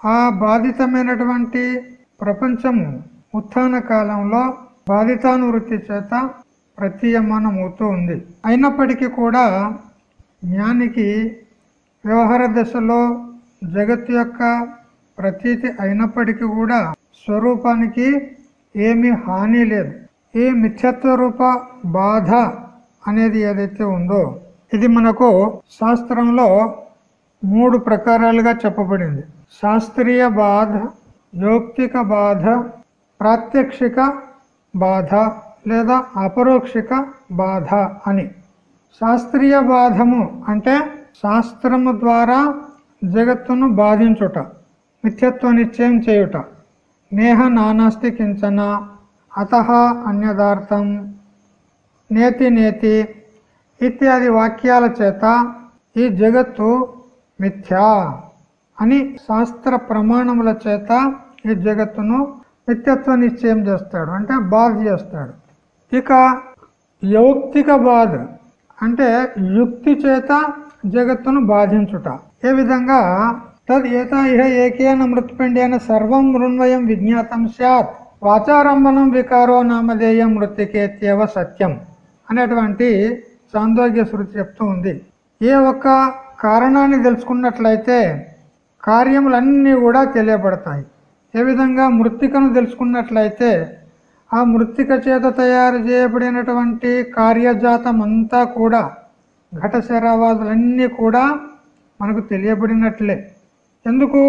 ఆ బాధితమైనటువంటి ప్రపంచము ఉత్థాన కాలంలో బాధితానువృత్తి చేత ప్రతీయమానం అవుతూ ఉంది. అయినప్పటికీ కూడా జ్ఞానికి వ్యవహార దశలో జగత్తు యొక్క ప్రతీతి అయినప్పటికీ కూడా స్వరూపానికి ఏమీ హాని లేదు. ఈ మిథ్యత్వ రూప బాధ అనేది ఏదైతే ఉందో ఇది మనకు శాస్త్రంలో మూడు ప్రకారాలుగా చెప్పబడింది. శాస్త్రీయ బాధ యౌక్తిక బాధ ప్రాత్యక్షిక బాధ లేదా అపరోక్షిక బాధ అని. శాస్త్రీయ బాధము అంటే శాస్త్రము ద్వారా జగత్తును బాధించుట మిథ్యత్వ నిశ్చయం చేయుట. నేహ నానాస్తి కించన అత అన్యదార్థం నేతి నేతి ఇత్యాది వాక్యాల చేత ఈ జగత్తు మిథ్యా అని శాస్త్ర ప్రమాణముల చేత ఈ జగత్తును నిత్యత్వ నిశ్చయం చేస్తాడు. అంటే బాధ చేస్తాడు. ఇక యౌక్తిక బాధ అంటే యుక్తి చేత జగత్తును బాధించుట. ఏ విధంగా? తద్ ఏత ఇహ ఏకేన మృత్పిండేన సర్వం మృన్వయం విజ్ఞాతం సత్ వాచారంభనం వికారో నామధేయం మృతికేత్యవ సత్యం అనేటువంటి చాందోగ్య శృతి చెప్తూ ఉంది. ఏ ఒక్క కారణాన్ని తెలుసుకున్నట్లయితే కార్యములన్నీ కూడా తెలియబడతాయి. ఏ విధంగా మృత్తికను తెలుసుకున్నట్లయితే ఆ మృత్తిక చేత తయారు చేయబడినటువంటి కార్యజాతం అంతా కూడా ఘట శరావాదులన్నీ కూడా మనకు తెలియబడినట్లే. ఎందుకు?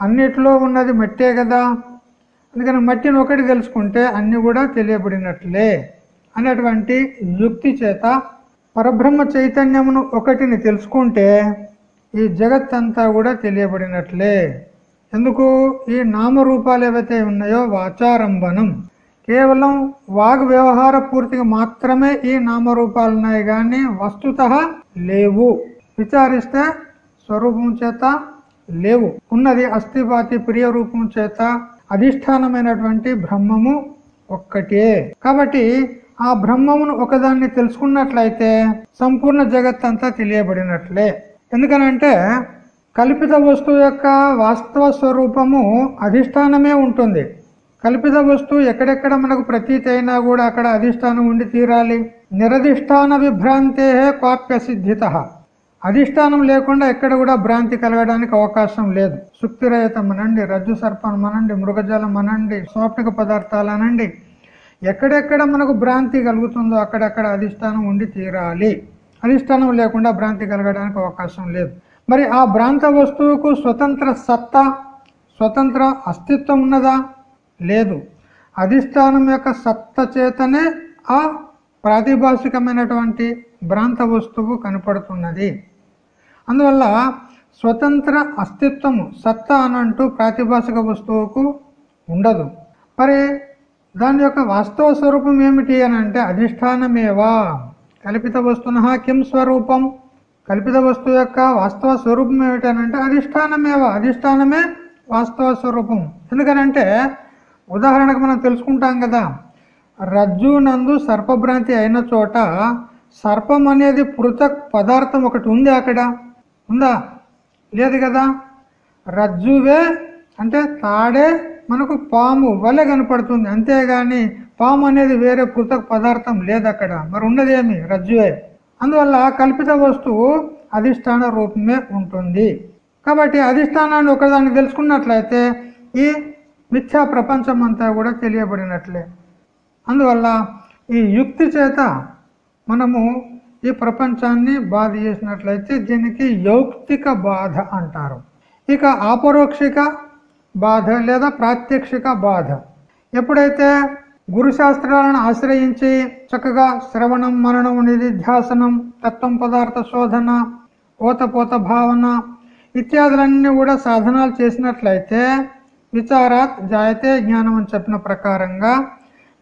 అన్నిట్లో ఉన్నది మట్టే కదా. అందుకని మట్టిని ఒకటి తెలుసుకుంటే అన్నీ కూడా తెలియబడినట్లే అనేటువంటి యుక్తి చేత పరబ్రహ్మ చైతన్యమును ఒకటిని తెలుసుకుంటే ఈ జగత్తంతా కూడా తెలియబడినట్లే. ఎందుకు? ఈ నామరూపాలు ఏవైతే ఉన్నాయో వాచారంభనం. కేవలం వాగ్ వ్యవహార పూర్తిగా మాత్రమే ఈ నామరూపాలు ఉన్నాయి కానీ వస్తుత లేవు. విచారిస్తే స్వరూపం చేత లేవు. ఉన్నది అస్థిపాతి ప్రియ రూపం చేత అధిష్టానమైనటువంటి బ్రహ్మము ఒక్కటే. కాబట్టి ఆ బ్రహ్మమును ఒకదాన్ని తెలుసుకున్నట్లయితే సంపూర్ణ జగత్ అంతా తెలియబడినట్లే. ఎందుకనంటే కల్పిత వస్తువు యొక్క వాస్తవ స్వరూపము అధిష్టానమే ఉంటుంది. కల్పిత వస్తువు ఎక్కడెక్కడ మనకు ప్రతీతి అయినా కూడా అక్కడ అధిష్టానం ఉండి తీరాలి. నిరధిష్టాన విభ్రాంతే కాప్య సిద్ధిత. అధిష్టానం లేకుండా ఎక్కడ కూడా భ్రాంతి కలగడానికి అవకాశం లేదు. సుక్తిరహితం అనండి రజ్జు సర్పం అనండి మృగజలం అనండి స్వాప్నిక పదార్థాలు అనండి ఎక్కడెక్కడ మనకు భ్రాంతి కలుగుతుందో అక్కడక్కడ అధిష్టానం ఉండి తీరాలి. అధిష్టానం లేకుండా భ్రాంతి కలగడానికి అవకాశం లేదు. మరి ఆ భ్రాంత వస్తువుకు స్వతంత్ర సత్తా స్వతంత్ర అస్తిత్వం ఉన్నదా? లేదు. అధిష్టానం యొక్క సత్త చేతనే ఆ ప్రాతిభాషికమైనటువంటి భ్రాంత వస్తువు కనపడుతున్నది. అందువల్ల స్వతంత్ర అస్తిత్వము సత్తా అనంటూ ప్రాతిభాషిక వస్తువుకు ఉండదు. మరి దాని యొక్క వాస్తవ స్వరూపం ఏమిటి అని అంటే అధిష్టానమేవా? కల్పిత వస్తున కిం స్వరూపం? కల్పిత వస్తువు యొక్క వాస్తవ స్వరూపం ఏమిటి అంటే అధిష్టానమేవా? అధిష్టానమే వాస్తవ స్వరూపం. ఎందుకనంటే ఉదాహరణకు మనం తెలుసుకుంటాం కదా రజ్జు నందు సర్పభ్రాంతి అయిన చోట సర్పం అనేది పృథక్ పదార్థం ఒకటి ఉంది అక్కడ. ఉందా? లేదు కదా? రజ్జువే అంటే తాడే మనకు పాము వలె కనపడుతుంది. అంతేగాని పాము అనేది వేరే పృథక్ పదార్థం లేదు అక్కడ మరి ఉన్నదేమి రజ్జువే. అందువల్ల కల్పిత వస్తువు అధిష్టాన రూపమే ఉంటుంది. కాబట్టి అధిష్టానాన్ని ఒకదాన్ని తెలుసుకున్నట్లయితే ఈ మిథ్యా ప్రపంచం అంతా కూడా తెలియబడినట్లే. అందువల్ల ఈ యుక్తి చేత మనము ఈ ప్రపంచాన్ని బాధ చేసినట్లయితే దీనికి యౌక్తిక బాధ అంటారు. ఇక ఆపరోక్షిక బాధ లేదా ప్రాత్యక్షిక బాధ. ఎప్పుడైతే గురు శాస్త్రాలను ఆశ్రయించి చక్కగా శ్రవణం మననం నిధిధ్యాసనం తత్వం పదార్థ శోధన ఓతపోత భావన ఇత్యాదులన్నీ కూడా సాధనాలు చేసినట్లయితే విచారాత్ జాయతే జ్ఞానం అని చెప్పిన ప్రకారంగా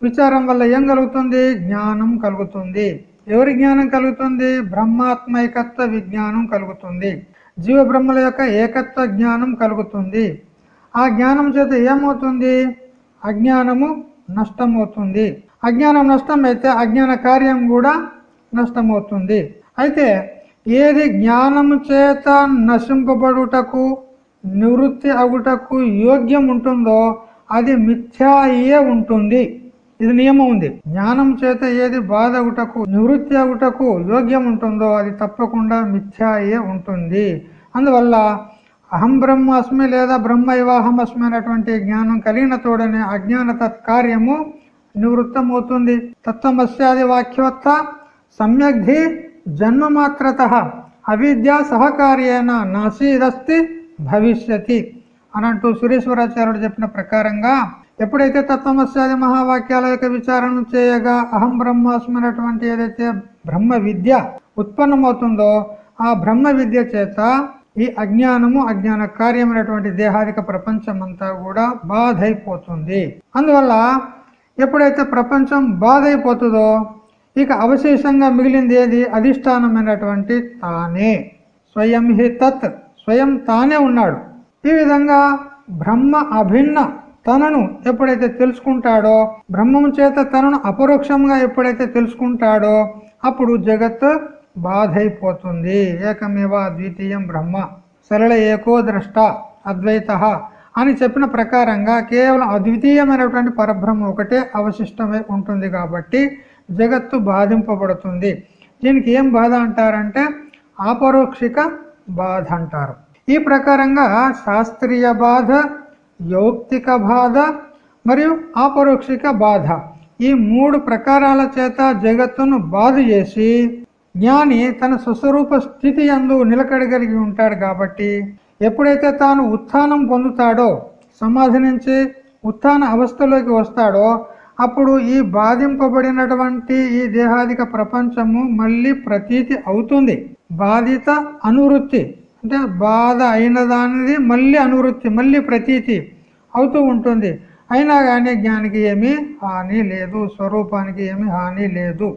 విచారం వల్ల ఏం కలుగుతుంది? జ్ఞానం కలుగుతుంది. ఎవరి జ్ఞానం కలుగుతుంది? బ్రహ్మాత్మైకత్వ విజ్ఞానం కలుగుతుంది. జీవ బ్రహ్మల యొక్క ఏకత్వ జ్ఞానం కలుగుతుంది. ఆ జ్ఞానం చేత ఏమవుతుంది? అజ్ఞానము నష్టమవుతుంది. అజ్ఞానం నష్టం అయితే అజ్ఞాన కార్యం కూడా నష్టమవుతుంది. అయితే ఏది జ్ఞానము చేత నశింపబడుటకు నివృత్తి అగుటకు యోగ్యం ఉంటుందో అది మిథ్యాయే ఉంటుంది. ఇది నియమం ఉంది. జ్ఞానం చేత ఏది బాధ అగుటకు నివృత్తి అగుటకు యోగ్యం ఉంటుందో అది తప్పకుండా మిథ్యాయే ఉంటుంది. అందువల్ల అహం బ్రహ్మాస్మి లేదా బ్రహ్మ ఇవాహమస్మి అనేటువంటి జ్ఞానం కలిగిన తోడనే అజ్ఞాన తత్కార్యము నివృత్తమవుతుంది. తత్వమస్యాది వాక్యవత్త సమ్యగ్ధి జన్మమాత్రత అవిద్య సహకార్యేన నాసీదస్తి భవిష్యతి అనంటూ సురేశ్వరాచార్యుడు చెప్పిన ప్రకారంగా ఎప్పుడైతే తత్వమస్యాది మహావాక్యాల యొక్క విచారణ చేయగా అహం బ్రహ్మాస్మి అనేటువంటి ఏదైతే బ్రహ్మ విద్య ఉత్పన్నమవుతుందో ఆ బ్రహ్మ విద్య చేత ఈ అజ్ఞానము అజ్ఞాన కార్యమైనటువంటి దేహాదిక ప్రపంచం అంతా కూడా బాధైపోతుంది. అందువల్ల ఎప్పుడైతే ప్రపంచం బాధ అయిపోతుందో ఇక అవశేషంగా మిగిలింది ఏది? అధిష్టానమైనటువంటి తానే. స్వయం హి తత్ స్వయం తానే ఉన్నాడు. ఈ విధంగా బ్రహ్మ అభిన్న తనను ఎప్పుడైతే తెలుసుకుంటాడో బ్రహ్మం చేత తనను అపరోక్షంగా ఎప్పుడైతే తెలుసుకుంటాడో అప్పుడు జగత్ బాధైపోతుంది. ఏకమేవ అద్వితీయం బ్రహ్మ. సరళ ఏకో ద్రష్ట అద్వైత అని చెప్పిన ప్రకారంగా కేవలం అద్వితీయమైనటువంటి పరబ్రహ్మ ఒకటే అవశిష్టమై ఉంటుంది కాబట్టి జగత్తు బాధింపబడుతుంది. దీనికి ఏం బాధ అంటారంటే ఆపరోక్షిక బాధ అంటారు. ఈ ప్రకారంగా శాస్త్రీయ బాధ యౌక్తిక బాధ మరియు ఆపరోక్షిక బాధ ఈ మూడు ప్రకారాల చేత జగత్తును బాధ చేసి జ్ఞాని తన స్వస్వరూప స్థితి అందు నిలకడగలిగి ఉంటాడు కాబట్టి ఎప్పుడైతే తాను ఉత్థానం పొందుతాడో సమాధి నుంచి ఉత్థాన అవస్థలోకి వస్తాడో అప్పుడు ఈ బాధింపబడినటువంటి ఈ దేహాదిక ప్రపంచము మళ్ళీ ప్రతీతి అవుతుంది. బాధిత అనువృత్తి అంటే బాధ అయిన దానిది మళ్ళీ అనువృత్తి మళ్ళీ ప్రతీతి అవుతూ ఉంటుంది. అయినా కానీ జ్ఞానికి ఏమీ హాని లేదు స్వరూపానికి ఏమీ హాని లేదు.